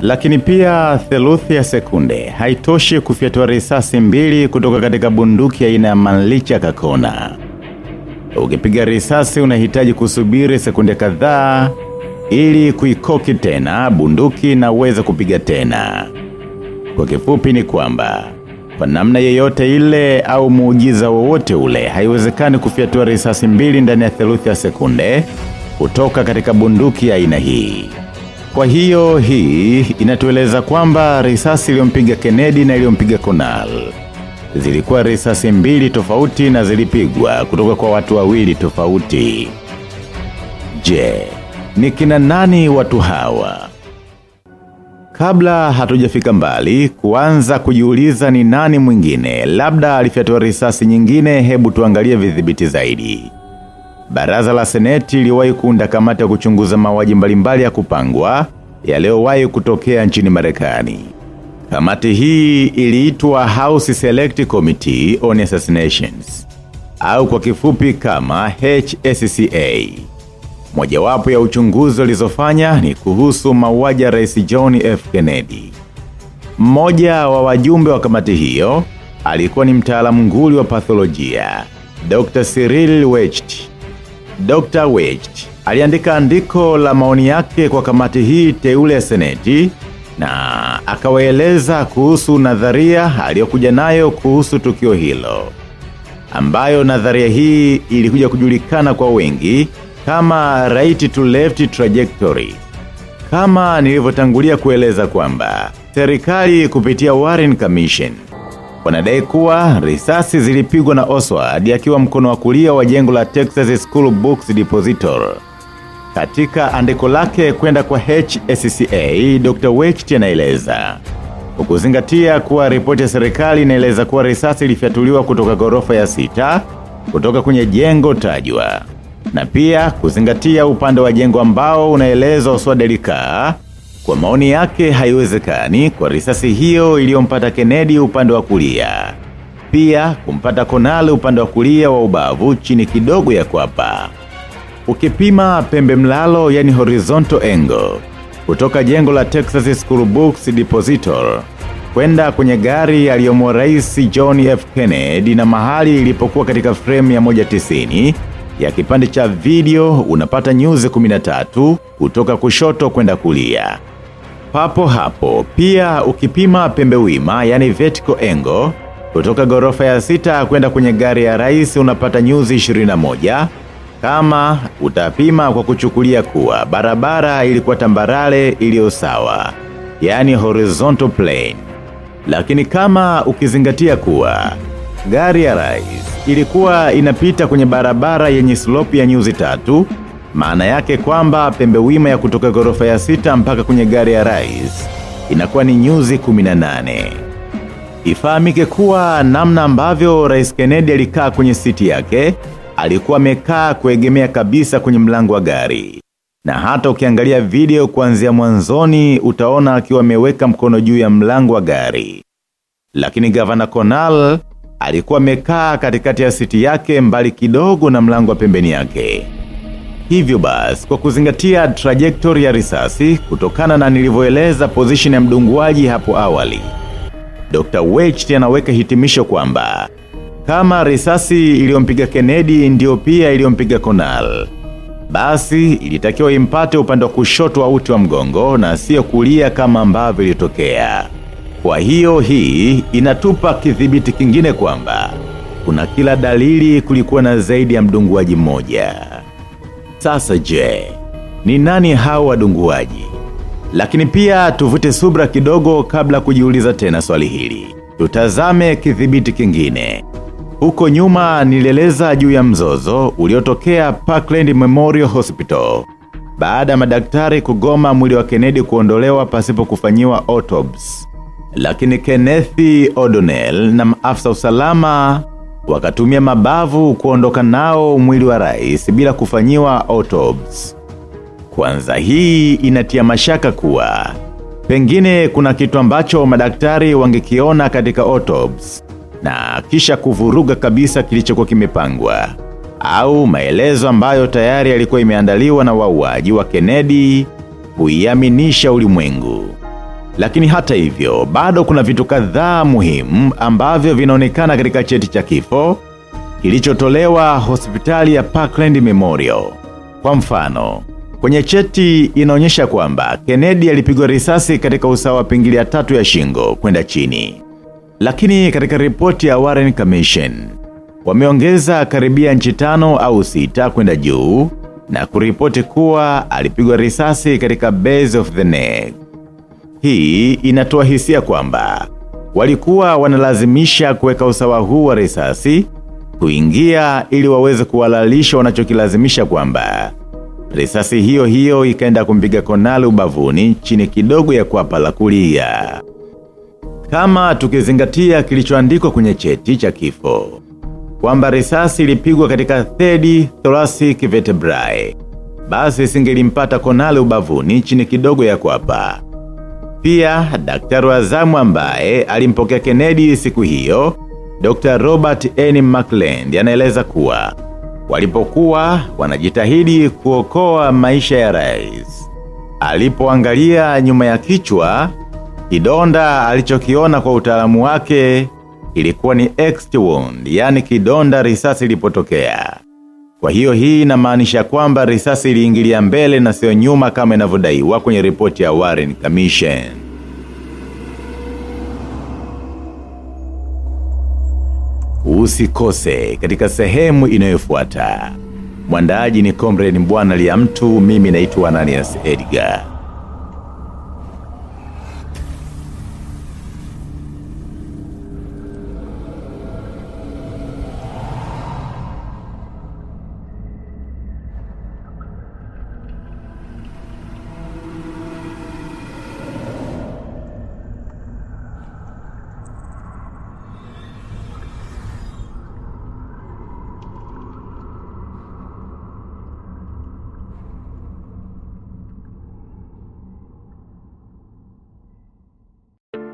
Lakini pia theluthi ya sekunde haitoshi kufyatua risasi mbili kutoka katika bunduki aina ya Manlicha Kakona. Ukipiga risasi unahitaji kusubiri sekunde kadhaa ili kuikoki tena bunduki na uweze kupiga tena. Kwa kifupi ni kwamba kwa namna yeyote ile au muujiza wowote ule haiwezekani kufyatua risasi mbili ndani ya theluthi ya sekunde kutoka katika bunduki ya aina hii. Kwa hiyo hii inatueleza kwamba risasi iliyompiga Kennedy na iliyompiga Konal zilikuwa risasi mbili tofauti na zilipigwa kutoka kwa watu wawili tofauti. Je, ni kina nani watu hawa? Kabla hatujafika mbali, kuanza kujiuliza ni nani mwingine, labda alifyatua risasi nyingine, hebu tuangalie vidhibiti zaidi. Baraza la Seneti liwahi kuunda kamati ya kuchunguza mauaji mbalimbali ya kupangwa yaliyowahi kutokea nchini Marekani. Kamati hii iliitwa House Select Committee on Assassinations au kwa kifupi kama HSCA. Mojawapo ya uchunguzi walizofanya ni kuhusu mauaji ya Rais John F. Kennedy. Mmoja wa wajumbe wa kamati hiyo alikuwa ni mtaalamu nguli wa patholojia, Dr. Cyril Wecht. Dr. Wedge aliandika andiko la maoni yake kwa kamati hii teule ya seneti na akawaeleza kuhusu nadharia aliyokuja nayo kuhusu tukio hilo. Ambayo nadharia hii ilikuja kujulikana kwa wengi kama right to left trajectory. Kama nilivyotangulia kueleza kwamba serikali kupitia Warren Commission wanadai kuwa risasi zilipigwa na Oswald akiwa mkono wa kulia wa jengo la Texas School Books Depositor. Katika andiko lake kwenda kwa HSCA, Dr. Wecht anaeleza ukuzingatia kuwa ripoti ya serikali inaeleza kuwa risasi ilifyatuliwa kutoka ghorofa ya sita kutoka kwenye jengo tajwa na pia kuzingatia upande wa jengo ambao unaeleza Oswald alikaa kwa maoni yake haiwezekani kwa risasi hiyo iliyompata Kennedy upande wa kulia. Pia kumpata Konale upande wa kulia wa ubavu chini kidogo ya kwapa. Ukipima pembe mlalo yani horizontal angle kutoka jengo la Texas School Books Depositor kwenda kwenye gari aliyomo Rais John F. Kennedy na mahali ilipokuwa katika frame ya 190 ya kipande cha video unapata nyuzi 13 kutoka kushoto kwenda kulia. Papo hapo, pia ukipima pembe wima, yani vertical angle, kutoka gorofa ya sita kwenda kwenye gari ya rais unapata nyuzi 21, kama utapima kwa kuchukulia kuwa barabara ilikuwa tambarale iliyo sawa, yani horizontal plane. Lakini kama ukizingatia kuwa gari ya rais ilikuwa inapita kwenye barabara yenye slope ya nyuzi tatu, maana yake kwamba pembe wima ya kutoka ghorofa ya sita mpaka kwenye gari ya rais inakuwa ni nyuzi 18. Ifahamike kuwa namna ambavyo Rais Kennedy alikaa kwenye siti yake, alikuwa amekaa kuegemea kabisa kwenye mlango wa gari. Na hata ukiangalia video kuanzia mwanzoni utaona akiwa ameweka mkono juu ya mlango wa gari. Lakini Gavana Konal alikuwa amekaa katikati ya siti yake mbali kidogo na mlango wa pembeni yake. Hivyo basi, kwa kuzingatia trajectory ya risasi kutokana na nilivyoeleza position ya mdunguaji hapo awali. Dr. Wecht anaweka hitimisho kwamba kama risasi iliyompiga Kennedy ndio pia iliyompiga Konal, basi ilitakiwa impate upande wa kushoto wa uti wa mgongo na sio kulia kama ambavyo ilitokea. Kwa hiyo hii inatupa kidhibiti kingine kwamba kuna kila dalili kulikuwa na zaidi ya mdunguaji mmoja. Sasa je, ni nani hao wadunguaji? Lakini pia tuvute subra kidogo kabla kujiuliza tena swali hili. Tutazame kidhibiti kingine. Huko nyuma nilieleza juu ya mzozo uliotokea Parkland Memorial Hospital. Baada madaktari kugoma mwili wa Kennedy kuondolewa pasipo kufanyiwa autopsy. Lakini Kenneth O'Donnell na maafisa usalama wakatumia mabavu kuondoka nao mwili wa rais bila kufanyiwa autopsy. Kwanza hii inatia mashaka kuwa pengine kuna kitu ambacho madaktari wangekiona katika autopsy na kisha kuvuruga kabisa kilichokuwa kimepangwa au maelezo ambayo tayari yalikuwa imeandaliwa na wauaji wa Kennedy kuiaminisha ulimwengu. Lakini hata hivyo, bado kuna vitu kadhaa muhimu ambavyo vinaonekana katika cheti cha kifo kilichotolewa hospitali ya Parkland Memorial. Kwa mfano, kwenye cheti inaonyesha kwamba Kennedy alipigwa risasi katika usawa wa pingili ya tatu ya shingo kwenda chini. Lakini katika ripoti ya Warren Commission, wameongeza karibia nchi tano au sita kwenda juu na kuripoti kuwa alipigwa risasi katika base of the neck. Hii inatoa hisia kwamba walikuwa wanalazimisha kuweka usawa huu wa risasi kuingia ili waweze kuwalalisha wanachokilazimisha kwamba risasi hiyo hiyo ikaenda kumpiga Konali ubavuni chini kidogo ya kwapa la kulia. Kama tukizingatia kilichoandikwa kwenye cheti cha kifo kwamba risasi ilipigwa katika third thoracic vertebrae, basi singelimpata Konali ubavuni chini kidogo ya kwapa. Pia, daktari wa zamu ambaye alimpokea Kennedy siku hiyo, Dr. Robert N. McLean anaeleza kuwa walipokuwa wanajitahidi kuokoa maisha ya rais. Alipoangalia nyuma ya kichwa, kidonda alichokiona kwa utaalamu wake ilikuwa ni X wound, yani kidonda risasi ilipotokea. Kwa hiyo hii inamaanisha kwamba risasi iliingilia mbele na sio nyuma kama inavyodaiwa kwenye ripoti ya Warren Commission. Usikose katika sehemu inayofuata. Mwandaaji ni Comrade Mbwana Liamtu, mimi naitwa Ananias Edgar.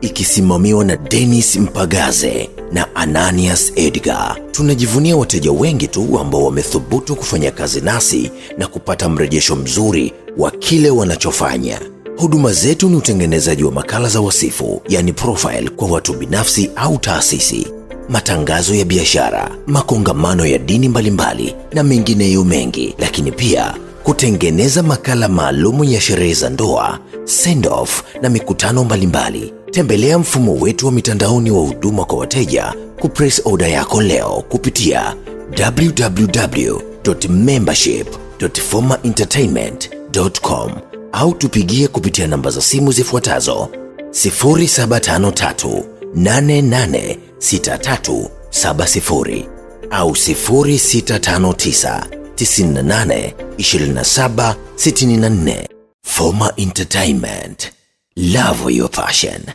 ikisimamiwa na Dennis Mpagaze na Ananias Edgar. Tunajivunia wateja wengi tu ambao wamethubutu kufanya kazi nasi na kupata mrejesho mzuri wa kile wanachofanya. Huduma zetu ni utengenezaji wa makala za wasifu, yani profile kwa watu binafsi au taasisi, matangazo ya biashara, makongamano ya dini mbalimbali na mengineyo mengi, lakini pia kutengeneza makala maalumu ya sherehe za ndoa, send off na mikutano mbalimbali. Tembelea mfumo wetu wa mitandaoni wa huduma kwa wateja kupress order yako leo kupitia www.membership.formaentertainment.com au tupigie kupitia namba za simu zifuatazo 0753 886370 au 0659 98 27 64. Former Entertainment. Love your passion.